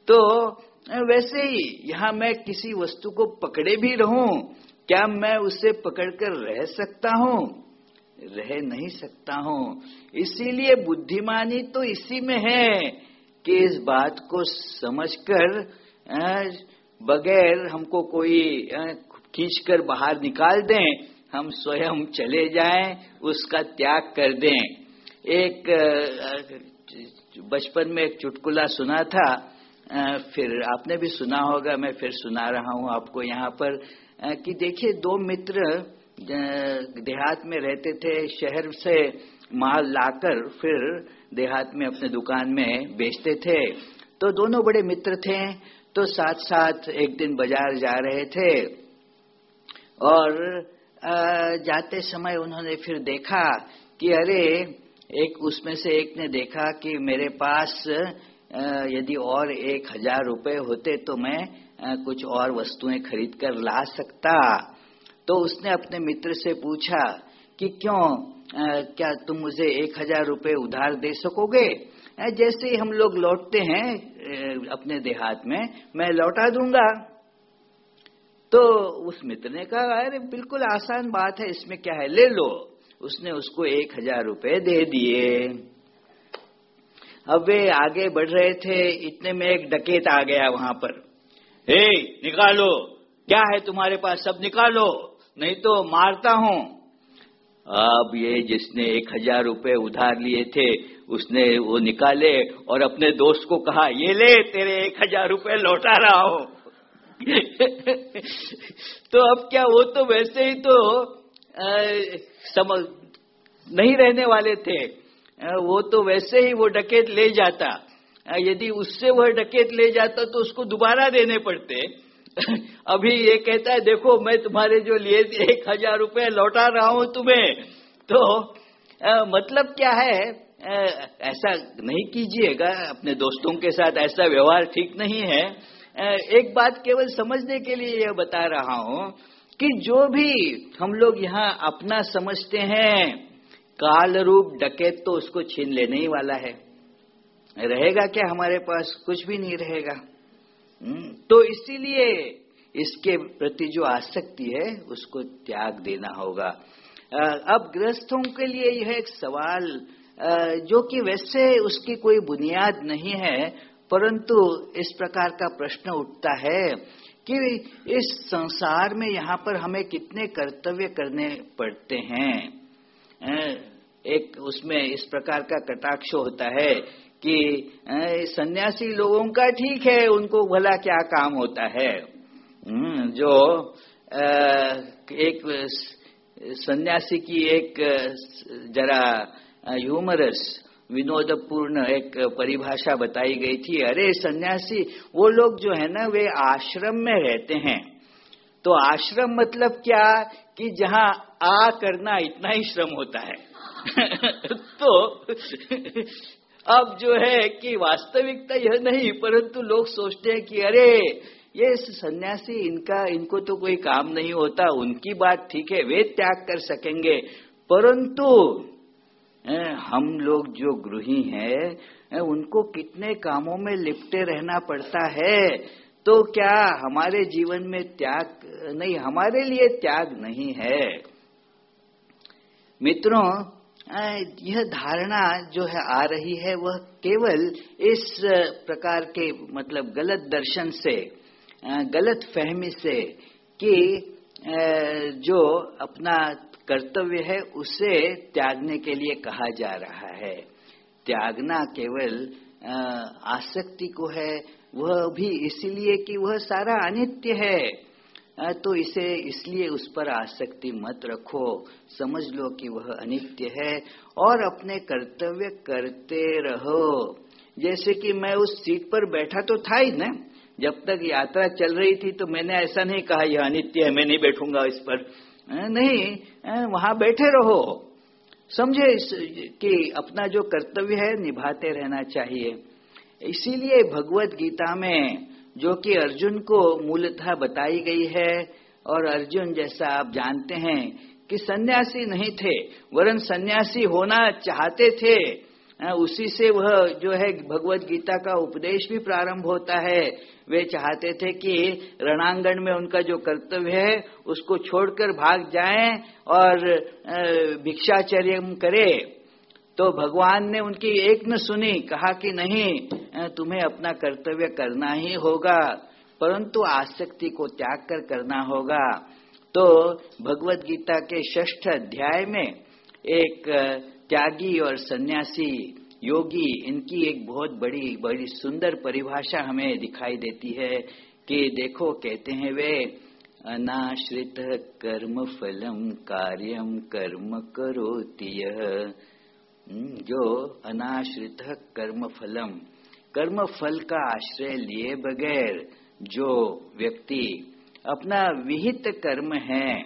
A: तो वैसे ही, यहाँ मैं किसी वस्तु को पकड़े भी रहूँ, क्या मैं उसे पकड़कर रह सकता हूँ? रह नहीं सकता हूँ। इसीलिए बुद्धिमानी तो इसी में है। कि इस बात को समझकर बगैर हमको कोई खींचकर बाहर निकाल दें, हम स्वयं चले जाएँ, उसका त्याग कर दें। एक बचपन में एक चुटकुला सुना था फिर आपने भी सुना होगा, मैं फिर सुना रहा हूँ आपको यहाँ पर कि देखिए, दो मित्र देहात में रहते थे, शहर से माल लाकर, फिर देहात में अपने दुकान में बेचते थे तो दोनों बड़े मित्र थे तो साथ साथ एक दिन बाज़ार जा रहे थे। और जाते समय उन्होंने फिर देखा कि अरे, एक उसमें से एक ने देखा कि मेरे पास यदि और एक हज़ार रुपए होते तो मैं कुछ और वस्तुएँ खरीद कर ला सकता। तो उसने अपने मित्र से पूछा कि क्यों? क्या तुम मुझे एक हज़ार रुपये उधार दे सकोगे? जैसे ही हम लोग लौटते हैं अपने देहात में, मैं लौटा दूँगा। तो उस मित्र ने कहा, अरे, बिल्कुल आसान बात है, इसमें क्या है? ले लो। उसने उसको एक हज़ार रुपये दे दिए। अब वे आगे बढ़ रहे थे, इतने में एक डकेत आ गया वहाँ पर। हे, निकालो! क्या है तुम्हारे पास? सब निकालो! नहीं तो मारता हूँ! अब ये जिसने एक हज़ार रुपये उधार लिए थे उसने वो निकाले और अपने दोस्त को कहा ये ले तेरे एक हज़ार रुपये लौटा रहा हो। [LAUGHS] तो अब क्या वो तो वैसे ही तो आ, समझ नहीं रहने वाले थे। आ, वो तो वैसे ही वो डकेत ले जाता। यदि उससे वह डकेत ले जाता तो उसको दोबारा देने पड़ते। अभी ये कहता है देखो मैं तुम्हारे जो लिए एक हज़ार रुपये लौटा रहा हूँ तुम्हें। तो आ, मतलब क्या है? आ, ऐसा नहीं कीजिएगा अपने दोस्तों के साथ ऐसा व्यवहार ठीक नहीं है। आ, एक बात केवल समझने के लिए यह बता रहा हूँ कि जो भी हम लोग यहाँ अपना समझते हैं काल रूप डकेत तो उसको छीन लेने ही वाला है। रहेगा क्या हमारे पास? कुछ भी नहीं रहेगा। तो इसीलिए इसके प्रति जो आसक्ति है, उसको त्याग देना होगा। अब गृहस्थों के लिए यह एक सवाल जो कि वैसे उसकी कोई बुनियाद नहीं है, परंतु इस प्रकार का प्रश्न उठता है कि इस संसार में यहाँ पर हमें कितने कर्तव्य करने पड़ते हैं? एक उसमें इस प्रकार का कटाक्ष होता है कि सन्यासी लोगों का ठीक है उनको भला क्या काम होता है? हम्म, जो एक सन्यासी की एक जरा ह्यूमरस विनोदपूर्ण एक परिभाषा बताई गई थी अरे सन्यासी वो लोग जो है ना वे आश्रम में रहते हैं। तो आश्रम मतलब क्या? कि जहाँ आ करना इतना ही श्रम होता है। [LAUGHS] तो अब जो है कि वास्तविकता यह नहीं, परंतु लोग सोचते हैं कि अरे, ये सन्यासी, इनका, इनको तो कोई काम नहीं होता, उनकी बात ठीक है, वे त्याग कर सकेंगे। परंतु हम लोग जो गृही हैं उनको कितने कामों में लिपटे रहना पड़ता है? तो क्या हमारे जीवन में त्याग, नहीं, हमारे लिए त्याग नहीं है? मित्रों यह धारणा जो है, आ रही है, वह केवल इस प्रकार के मतलब गलत दर्शन से गलत फहमी से कि जो अपना कर्तव्य है, उसे त्यागने के लिए कहा जा रहा है। त्यागना केवल आसक्ति को है, वह भी इसलिए कि वह सारा अनित्य है। तो इसे इसलिए उस पर आसक्ति मत रखो। समझ लो कि वह अनित्य है और अपने कर्तव्य करते रहो। जैसे कि मैं उस सीट पर बैठा तो था ही ना। जब तक यात्रा चल रही थी तो मैंने ऐसा नहीं कहा, यह अनित्य है, मैं नहीं बैठूँगा इस पर। नहीं वहाँ बैठे रहो। समझे कि अपना जो कर्तव्य है निभाते रहना चाहिए। इसीलिए भगवत गीता में जो कि अर्जुन को मूलतः बताई गई है। और अर्जुन, जैसा आप जानते हैं कि सन्यासी नहीं थे, वरन सन्यासी होना चाहते थे। उसी से वह जो है भगवत गीता का उपदेश भी प्रारंभ होता है। वे चाहते थे कि रणांगण में उनका जो कर्तव्य है, उसको छोड़कर भाग जाएँ और भिक्षाचर्य करे। तो भगवान ने उनकी एक न सुनी कहा कि नहीं तुम्हें अपना कर्तव्य करना ही होगा परंतु आसक्ति को त्याग कर करना होगा। तो भगवत गीता के षष्ठ अध्याय में एक त्यागी और सन्यासी योगी इनकी एक बहुत बड़ी बड़ी सुंदर परिभाषा हमें दिखाई देती है कि देखो कहते हैं वे अनाश्रित कर्म फलम कार्यम कर्म करोति हम्म, जो अनाश्रित कर्म फलम कर्म फल का आश्रय लिए बगैर जो व्यक्ति अपना विहित कर्म है,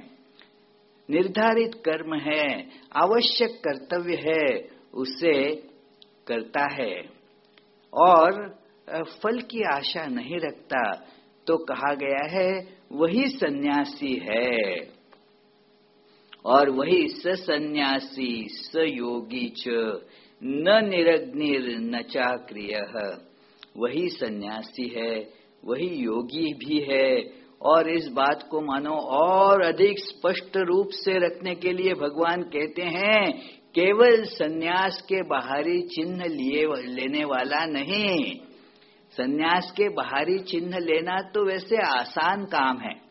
A: निर्धारित कर्म है, आवश्यक कर्तव्य है, उसे करता है। और फल की आशा नहीं रखता तो कहा गया है, वही सन्यासी है। और वही स सन्यासी स योगी च, न निरग्निर, न चाक्रिय। वही सन्यासी है, वही योगी भी है। और इस बात को मानो और अधिक स्पष्ट रूप से रखने के लिए भगवान कहते हैं, केवल सन्यास के बाहरी चिन्ह लिए, लेने वाला नहीं। सन्यास के बाहरी चिन्ह लेना तो वैसे आसान काम है।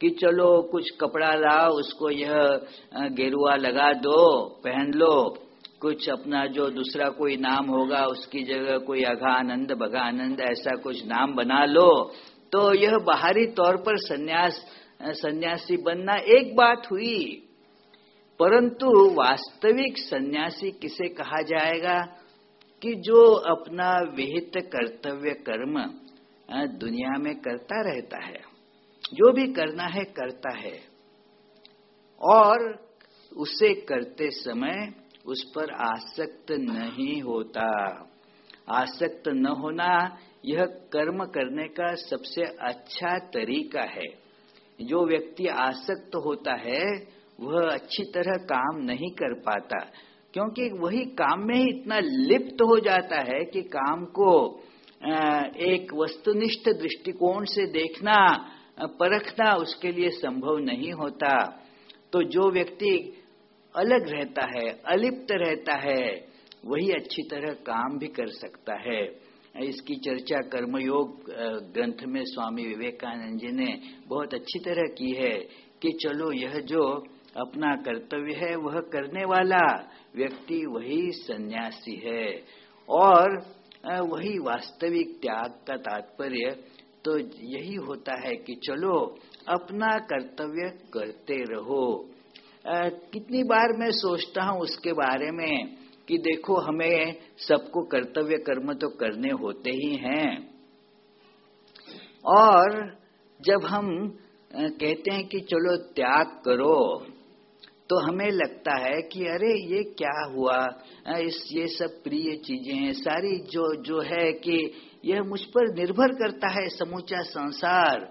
A: कि चलो कुछ कपड़ा लाओ, उसको यह गेरुआ लगा दो, पहन लो। कुछ अपना जो दूसरा कोई नाम होगा, उसकी जगह कोई अघानंद भगानंद ऐसा कुछ नाम बना लो। तो यह बाहरी तौर पर सन्यास सन्यासी बनना एक बात हुई। परंतु वास्तविक सन्यासी किसे कहा जाएगा? कि जो अपना विहित कर्तव्य कर्म दुनिया में करता रहता है। जो भी करना है, करता है। और उसे करते समय उस पर आसक्त नहीं होता। आसक्त न होना यह कर्म करने का सबसे अच्छा तरीका है। जो व्यक्ति आसक्त होता है, वह अच्छी तरह काम नहीं कर पाता, क्योंकि वही काम में ही इतना लिप्त हो जाता है कि काम को एक वस्तुनिष्ठ दृष्टिकोण से देखना परखना उसके लिए संभव नहीं होता। तो जो व्यक्ति अलग रहता है, अलिप्त रहता है, वही अच्छी तरह काम भी कर सकता है। इसकी चर्चा कर्मयोग ग्रंथ में स्वामी विवेकानंद जी ने बहुत अच्छी तरह की है कि चलो यह जो अपना कर्तव्य है, वह करने वाला व्यक्ति वही सन्यासी है। और वही वास्तविक त्याग का तात्पर्य तो यही होता है कि चलो अपना कर्तव्य करते रहो। आ, कितनी बार मैं सोचता हूँ उसके बारे में कि देखो हमें सबको कर्तव्य कर्म तो करने होते ही हैं। और जब हम कहते हैं कि चलो त्याग करो तो हमें लगता है कि अरे ये क्या हुआ? इस ये सब प्रिय चीज़ें हैं सारी जो जो है कि यह मुझ पर निर्भर करता है समूचा संसार।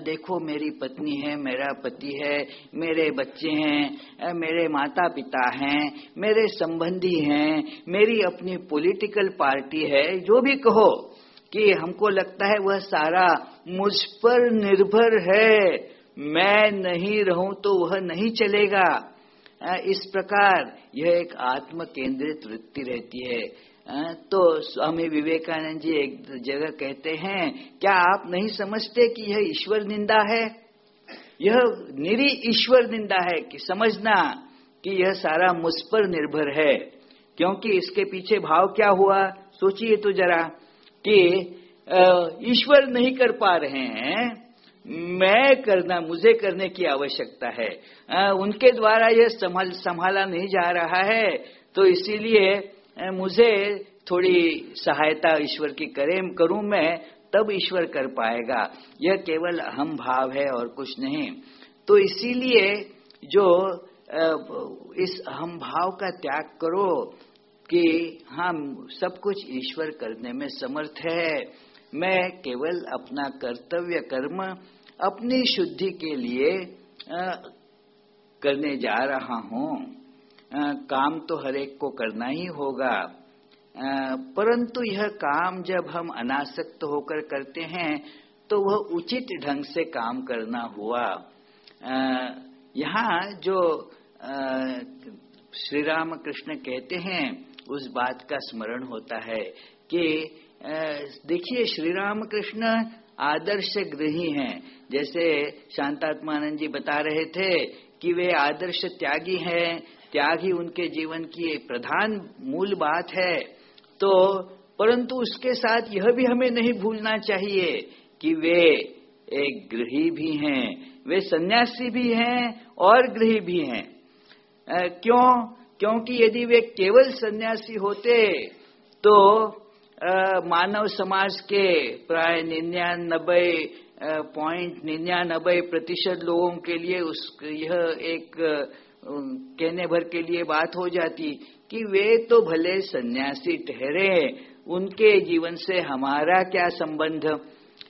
A: देखो मेरी पत्नी है, मेरा पति है, मेरे बच्चे हैं मेरे माता पिता हैं, मेरे संबंधी हैं, मेरी अपनी पॉलिटिकल पार्टी है, जो भी कहो, कि हमको लगता है वह सारा मुझ पर निर्भर है। मैं नहीं रहूँ तो वह नहीं चलेगा। इस प्रकार यह एक आत्म केंद्रित वृत्ति रहती है। तो स्वामी विवेकानंद जी एक जगह कहते हैं, क्या आप नहीं समझते कि यह ईश्वर निंदा है? यह निरी ईश्वर निंदा है कि समझना कि यह सारा मुझ पर निर्भर है। क्योंकि इसके पीछे भाव क्या हुआ? सोचिए तो जरा कि ईश्वर नहीं कर पा रहे हैं, मैं करना, मुझे करने की आवश्यकता है। उनके द्वारा यह संभाला नहीं जा रहा है तो इसीलिए मुझे थोड़ी सहायता ईश्वर की करें, करूँ मैं, तब ईश्वर कर पाएगा। यह केवल अहम भाव है और कुछ नहीं। तो इसीलिए जो इस अहम भाव का त्याग करो कि हम सब कुछ ईश्वर करने में समर्थ है। मैं केवल अपना कर्तव्य कर्म अपनी शुद्धि के लिए करने जा रहा हूँ। काम तो हर एक को करना ही होगा। परंतु यह काम जब हम अनासक्त होकर करते हैं तो वह उचित ढंग से काम करना हुआ। यहाँ जो श्री राम कृष्ण कहते हैं, उस बात का स्मरण होता है कि देखिए श्री राम कृष्ण आदर्श गृही हैं। जैसे शांतात्मानंद जी बता रहे थे कि वे आदर्श त्यागी हैं त्याग ही उनके जीवन की एक प्रधान मूल बात है। तो परंतु उसके साथ यह भी हमें नहीं भूलना चाहिए कि वे एक गृही भी हैं वे सन्यासी भी हैं और गृही भी हैं। क्यों? क्योंकि यदि वे केवल सन्यासी होते तो आ, मानव समाज के प्राय निन्यानबे पॉइंट निन्यानबे प्रतिशत लोगों के लिए उस यह एक कहने भर के लिए बात हो जाती कि वे तो भले सन्यासी ठहरे हैं, उनके जीवन से हमारा क्या संबंध?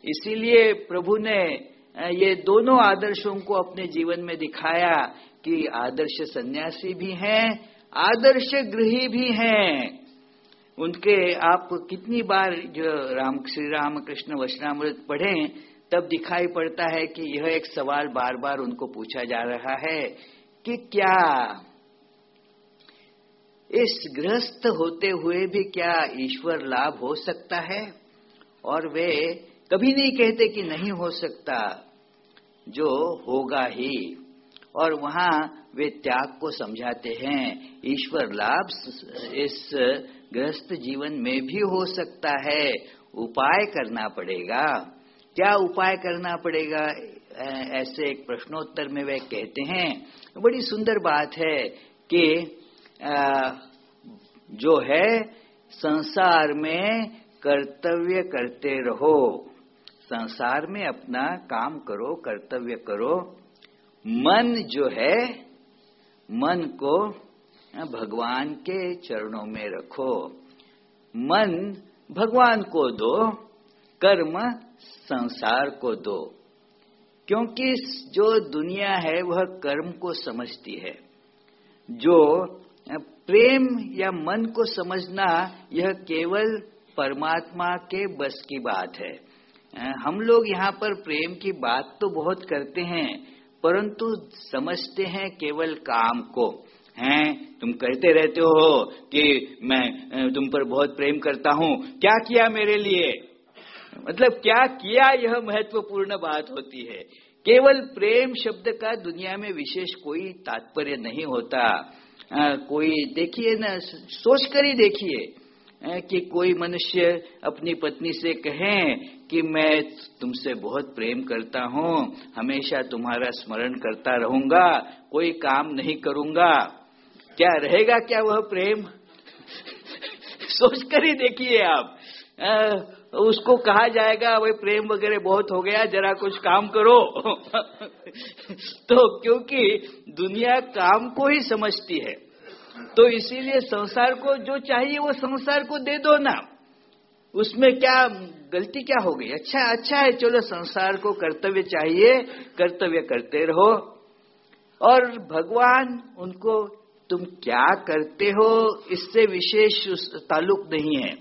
A: इसीलिए प्रभु ने ये दोनों आदर्शों को अपने जीवन में दिखाया कि आदर्श सन्यासी भी हैं, आदर्श गृही भी हैं। उनके आप कितनी बार जो राम, श्री राम कृष्ण वचनामृत पढ़े, तब दिखाई पड़ता है कि यह एक सवाल बार बार उनको पूछा जा रहा है कि क्या? इस ग्रस्त होते हुए भी क्या ईश्वर लाभ हो सकता है? और वे कभी नहीं कहते कि नहीं हो सकता, जो होगा ही। और वहाँ वे त्याग को समझाते हैं, ईश्वर लाभ इस ग्रस्त जीवन में भी हो सकता है। उपाय करना पड़ेगा। क्या उपाय करना पड़ेगा? ऐसे एक प्रश्नोत्तर में वे कहते हैं। बड़ी सुंदर बात है कि जो है, संसार में कर्तव्य करते रहो। संसार में अपना काम करो, कर्तव्य करो। मन जो है, मन को भगवान के चरणों में रखो। मन भगवान को दो, कर्म संसार को दो। क्योंकि जो दुनिया है, वह कर्म को समझती है। जो प्रेम या मन को समझना, यह केवल परमात्मा के बस की बात है। हम लोग यहाँ पर प्रेम की बात तो बहुत करते हैं, परंतु समझते हैं केवल काम को। हैं, तुम कहते रहते हो कि मैं तुम पर बहुत प्रेम करता हूँ। क्या किया मेरे लिए? मतलब क्या किया यह महत्वपूर्ण बात होती है? केवल प्रेम शब्द का दुनिया में विशेष कोई तात्पर्य नहीं होता। आ, कोई देखिए ना सोच कर ही देखिए कि कोई मनुष्य अपनी पत्नी से कहे कि मैं तुमसे बहुत प्रेम करता हूँ हमेशा तुम्हारा स्मरण करता रहूँगा कोई काम नहीं करूँगा। क्या रहेगा क्या वह प्रेम? [LAUGHS] सोच कर ही देखिए आप। उसको कहा जाएगा भाई प्रेम वगैरह बहुत हो गया, जरा कुछ काम करो। [LAUGHS] तो क्योंकि दुनिया काम को ही समझती है तो इसीलिए संसार को जो चाहिए, वो संसार को दे दो ना। उसमें क्या, गलती क्या हो गई? अच्छा अच्छा है, चलो, संसार को कर्तव्य चाहिए, कर्तव्य करते रहो। और भगवान उनको, तुम क्या करते हो? इससे विशेष ताल्लुक नहीं है।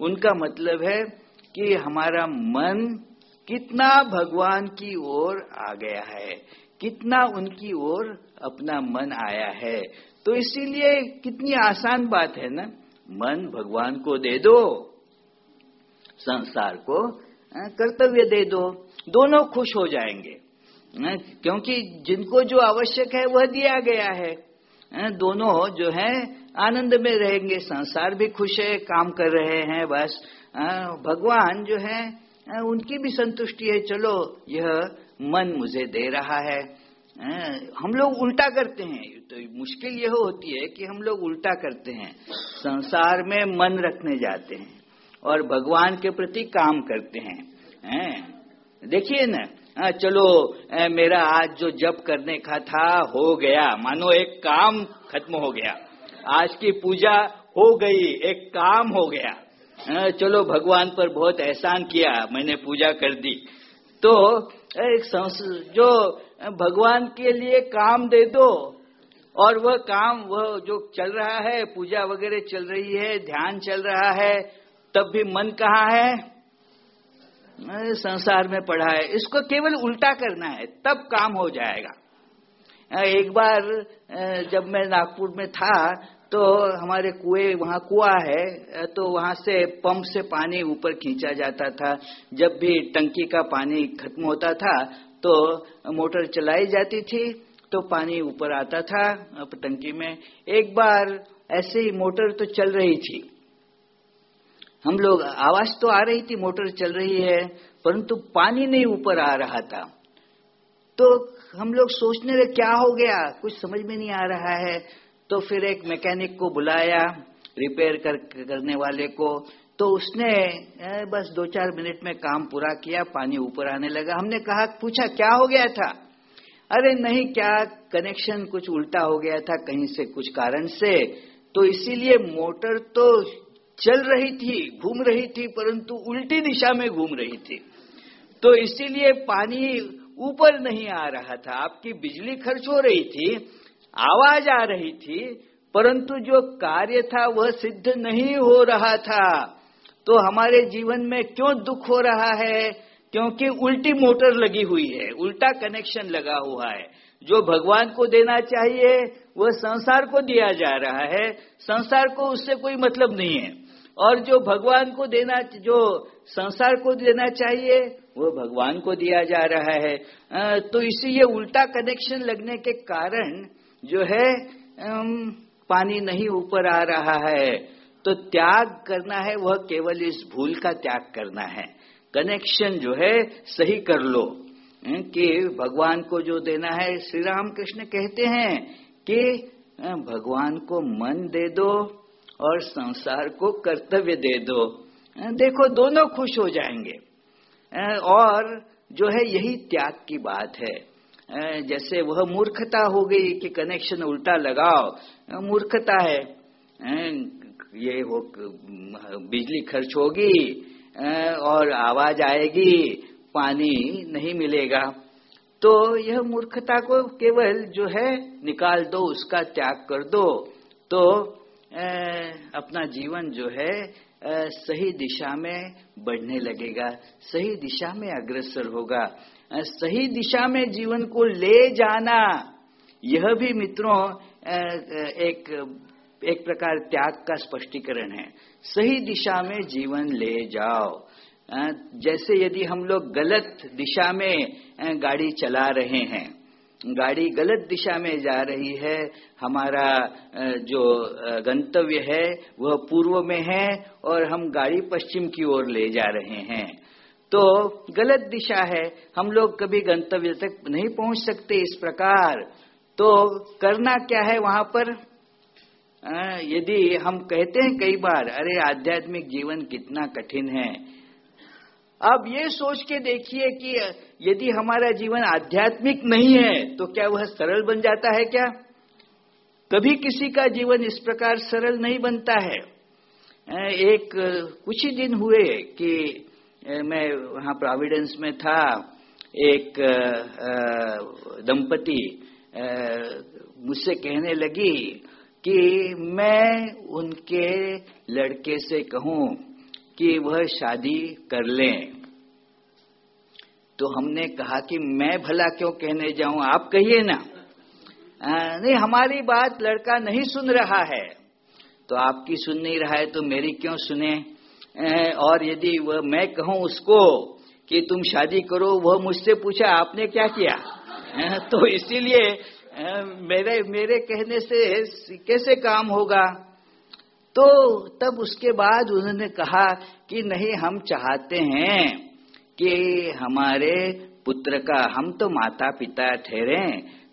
A: उनका मतलब है कि हमारा मन कितना भगवान की ओर आ गया है, कितना उनकी ओर अपना मन आया है। तो इसीलिए कितनी आसान बात है ना, मन भगवान को दे दो, संसार को कर्तव्य दे दो, दोनों खुश हो जाएँगे। क्योंकि जिनको जो आवश्यक है वह दिया गया है। दोनों जो है, आनंद में रहेंगे, संसार भी खुश है, काम कर रहे हैं, बस। भगवान जो है उनकी भी संतुष्टि है, चलो, यह मन मुझे दे रहा है। हम लोग उल्टा करते हैं। तो मुश्किल यह होती है कि हम लोग उल्टा करते हैं। संसार में मन रखने जाते हैं और भगवान के प्रति काम करते हैं। देखिए ना चलो मेरा आज जो जप करने का था, हो गया। मानो एक काम खत्म हो गया। आज की पूजा हो गई, एक काम हो गया। चलो भगवान पर बहुत एहसान किया, मैंने पूजा कर दी। तो एक जो भगवान के लिए काम दे दो, और वह काम, वह जो चल रहा है, पूजा वगैरह चल रही है, ध्यान चल रहा है, तब भी मन कहाँ है? संसार में पड़ा है। इसको केवल उल्टा करना है, तब काम हो जाएगा। एक बार जब मैं नागपुर में था तो हमारे कुएँ, वहाँ कुआ है तो वहाँ से पंप से पानी ऊपर खींचा जाता था। जब भी टंकी का पानी खत्म होता था तो मोटर चलाई जाती थी तो पानी ऊपर आता था टंकी में। एक बार ऐसे ही मोटर तो चल रही थी। हम लोग, आवाज़ तो आ रही थी, मोटर चल रही है, परंतु पानी नहीं ऊपर आ रहा था। तो हम लोग सोचने लगे, क्या हो गया? कुछ समझ में नहीं आ रहा है। तो फिर एक मैकेनिक को बुलाया रिपेयर कर, करने वाले को। तो उसने बस दो चार मिनट में काम पूरा किया पानी ऊपर आने लगा। हमने कहा पूछा क्या हो गया था? अरे नहीं क्या कनेक्शन कुछ उल्टा हो गया था कहीं से कुछ कारण से। तो इसीलिए मोटर तो चल रही थी घूम रही थी परंतु उल्टी दिशा में घूम रही थी। तो इसीलिए पानी ऊपर नहीं आ रहा था। आपकी बिजली खर्च हो रही थी आवाज़ आ रही थी, परंतु जो कार्य था वह सिद्ध नहीं हो रहा था। तो हमारे जीवन में क्यों दुख हो रहा है? क्योंकि उल्टी मोटर लगी हुई है, उल्टा कनेक्शन लगा हुआ है। जो भगवान को देना चाहिए, वह संसार को दिया जा रहा है। संसार को उससे कोई मतलब नहीं है। और जो भगवान को देना, जो संसार को देना चाहिए वो भगवान को दिया जा रहा है। तो इसी ये उल्टा कनेक्शन लगने के कारण जो है पानी नहीं ऊपर आ रहा है तो त्याग करना है, वह केवल इस भूल का त्याग करना है। कनेक्शन जो है, सही कर लो। कि भगवान को जो देना है, श्री राम कृष्ण कहते हैं कि भगवान को मन दे दो और संसार को कर्तव्य दे दो। देखो, दोनों खुश हो जाएँगे। और जो है, यही त्याग की बात है। जैसे वह मूर्खता हो गई कि कनेक्शन उल्टा लगाओ। मूर्खता है। ये हो, बिजली खर्च होगी और आवाज़ आएगी, पानी नहीं मिलेगा। तो यह मूर्खता को केवल जो है निकाल दो, उसका त्याग कर दो। तो अपना जीवन जो है सही दिशा में बढ़ने लगेगा, सही दिशा में अग्रसर होगा। सही दिशा में जीवन को ले जाना। यह भी मित्रों एक एक प्रकार त्याग का स्पष्टीकरण है। सही दिशा में जीवन ले जाओ। जैसे यदि हम लोग गलत दिशा में गाड़ी चला रहे हैं, गाड़ी गलत दिशा में जा रही है, हमारा जो गंतव्य है, वह पूर्व में है और हम गाड़ी पश्चिम की ओर ले जा रहे हैं। तो गलत दिशा है। हम लोग कभी गंतव्य तक नहीं पहुँच सकते इस प्रकार। तो करना क्या है वहाँ पर? यदि हम कहते हैं कई बार, अरे आध्यात्मिक जीवन कितना कठिन है। अब ये सोच के देखिए कि यदि हमारा जीवन आध्यात्मिक नहीं है तो क्या वह सरल बन जाता है क्या? कभी किसी का जीवन इस प्रकार सरल नहीं बनता है। एक कुछ ही दिन हुए कि मैं वहाँ प्रोविडेंस में था एक दंपति मुझसे कहने लगी कि मैं उनके लड़के से कहूँ कि वह शादी कर लें। तो हमने कहा कि मैं भला क्यों कहने जाऊँ? आप कहिए ना। आ, नहीं हमारी बात लड़का नहीं सुन रहा है। तो आपकी सुन नहीं रहा है तो मेरी क्यों सुने? और यदि वह मैं कहूँ उसको कि तुम शादी करो, वह मुझसे पूछा, आपने क्या किया? तो इसीलिए मेरे मेरे कहने से कैसे काम होगा? तो तब उसके बाद उन्होंने कहा कि नहीं, हम चाहते हैं कि हमारे पुत्र का, हम तो माता पिता ठहरे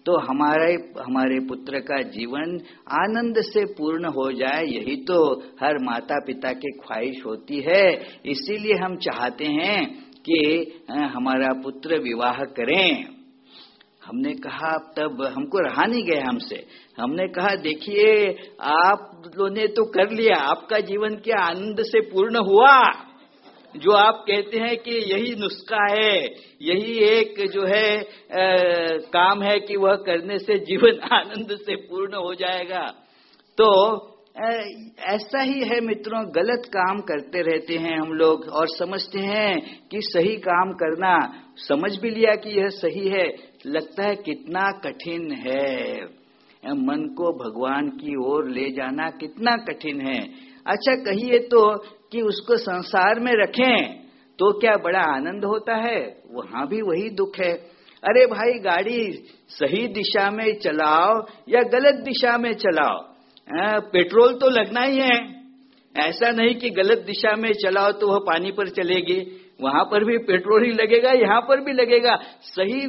A: तो हमारे हमारे पुत्र का जीवन आनंद से पूर्ण हो जाए, यही तो हर माता पिता की ख्वाहिश होती है। इसीलिए हम चाहते हैं कि हमारा पुत्र विवाह करें। हमने कहा तब हमको रहा नहीं गया हमसे। हमने कहा, देखिए, आप लोगों ने तो कर लिया, आपका जीवन क्या आनंद से पूर्ण हुआ? जो आप कहते हैं कि यही नुस्खा है यही एक जो है आ, काम है कि वह करने से जीवन [LAUGHS] आनंद से पूर्ण हो जाएगा। तो ऐसा ही है मित्रों गलत काम करते रहते हैं हम लोग और समझते हैं कि सही काम करना समझ भी लिया कि यह सही है लगता है कितना कठिन है। मन को भगवान की ओर ले जाना कितना कठिन है। अच्छा कहिए तो कि उसको संसार में रखें तो क्या बड़ा आनंद होता है? वहाँ भी वही दुख है। अरे भाई गाड़ी सही दिशा में चलाओ या गलत दिशा में चलाओ? आ, पेट्रोल तो लगना ही है। ऐसा नहीं कि गलत दिशा में चलाओ तो वह पानी पर चलेगी। वहाँ पर भी पेट्रोल ही लगेगा यहाँ पर भी लगेगा। सही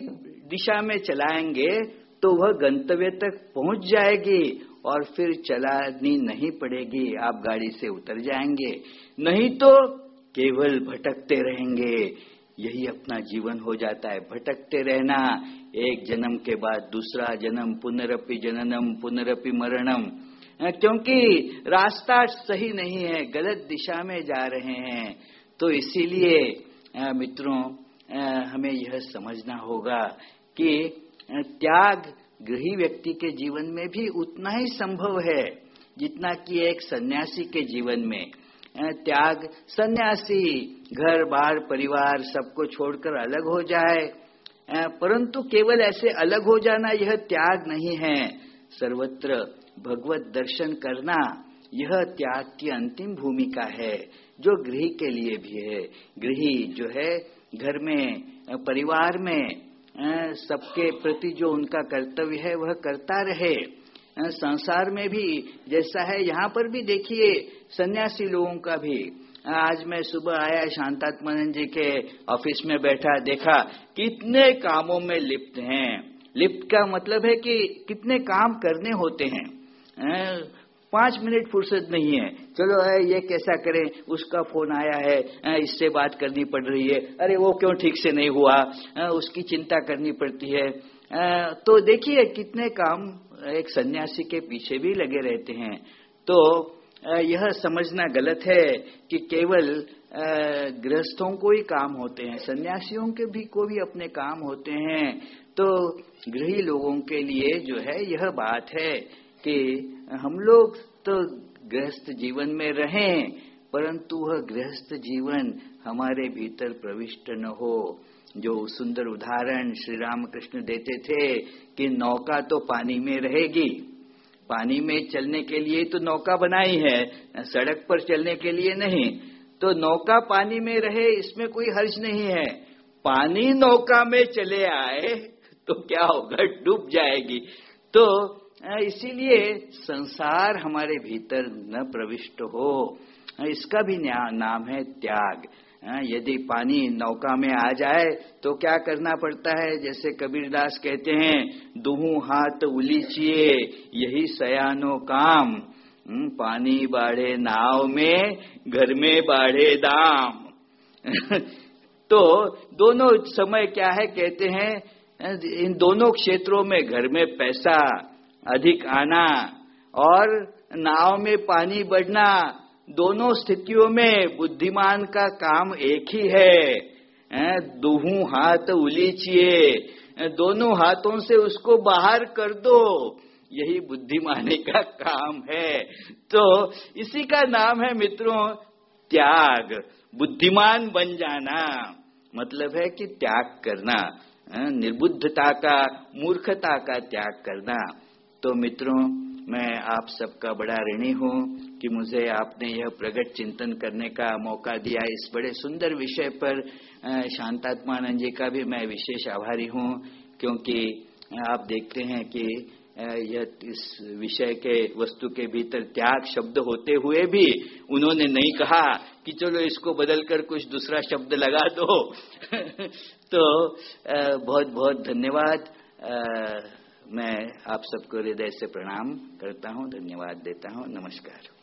A: दिशा में चलाएँगे तो वह गंतव्य तक पहुँच जाएगी। और फिर चलानी नहीं पड़ेगी, आप गाड़ी से उतर जाएँगे। नहीं तो केवल भटकते रहेंगे। यही अपना जीवन हो जाता है, भटकते रहना। एक जन्म के बाद दूसरा जन्म, पुनरपि जननम, पुनरपि मरणम। क्योंकि रास्ता सही नहीं है, गलत दिशा में जा रहे हैं। तो इसीलिए मित्रों हमें यह समझना होगा कि त्याग गृही व्यक्ति के जीवन में भी उतना ही संभव है जितना कि एक सन्यासी के जीवन में। त्याग, सन्यासी, घर, बार, परिवार, सबको छोड़कर अलग हो जाए। परंतु केवल ऐसे अलग हो जाना यह त्याग नहीं है। सर्वत्र भगवत दर्शन करना यह त्याग की अंतिम भूमिका है, जो गृह के लिए भी है। गृही जो है, घर में परिवार में सबके प्रति जो उनका कर्तव्य है, वह करता रहे। संसार में भी जैसा है, यहाँ पर भी देखिए, सन्यासी लोगों का भी। आज मैं सुबह आया, शांतात्मानंद जी के ऑफ़िस में बैठा, देखा, कितने कामों में लिप्त हैं। लिप्त का मतलब है कि कितने काम करने होते हैं पाँच मिनट फुर्सत नहीं है। चलो है, ये कैसा करें? उसका फ़ोन आया है इससे बात करनी पड़ रही है। अरे, वो क्यों ठीक से नहीं हुआ? उसकी चिंता करनी पड़ती है। तो देखिए, कितने काम एक सन्यासी के पीछे भी लगे रहते हैं। तो यह समझना गलत है कि केवल गृहस्थों को ही काम होते हैं, सन्यासियों के भी को भी अपने काम होते हैं। तो गृही लोगों के लिए जो है, यह बात है कि हम लोग तो गृहस्थ जीवन में रहें, परंतु वह गृहस्थ जीवन हमारे भीतर प्रविष्ट न हो। जो सुंदर उदाहरण श्री रामकृष्ण देते थे कि नौका तो पानी में रहेगी, पानी में चलने के लिए तो नौका बनाई है सड़क पर चलने के लिए नहीं। तो नौका पानी में रहे, इसमें कोई हर्ज नहीं है। पानी नौका में चले आए तो क्या होगा? डूब जाएगी। तो इसीलिए संसार हमारे भीतर न प्रविष्ट हो इसका भी नाम है त्याग। यदि पानी नौका में आ जाए तो क्या करना पड़ता है? जैसे कबीरदास कहते हैं, दुहू हाथ उलीचिए, यही सयानो काम। पानी बाढ़े नाव में, घर में बाढ़े दाम। [LAUGHS] तो दोनों समय क्या है? कहते हैं, इन दोनों क्षेत्रों में घर में पैसा अधिक आना और नाव में पानी बढ़ना दोनों स्थितियों में बुद्धिमान का काम एक ही है। दोहू हाथ उलीचिए। दोनों हाथों से उसको बाहर कर दो। यही बुद्धिमानी का काम है। तो इसी का नाम है मित्रों, त्याग। बुद्धिमान बन जाना। मतलब है कि त्याग करना। निर्बुद्धता का, मूर्खता का त्याग करना। तो मित्रों, मैं आप सबका बड़ा ऋणी हूँ कि मुझे आपने यह प्रगट चिंतन करने का मौका दिया इस बड़े सुंदर विषय पर। शांतात्मानंद जी का भी मैं विशेष आभारी हूँ, क्योंकि आप देखते हैं कि यह इस विषय के, वस्तु के भीतर त्याग शब्द होते हुए भी उन्होंने नहीं कहा कि चलो इसको बदलकर कुछ दूसरा शब्द लगा दो। [LAUGHS] तो बहुत बहुत धन्यवाद। मैं आप सबको हृदय से प्रणाम करता हूँ धन्यवाद देता हूँ नमस्कार।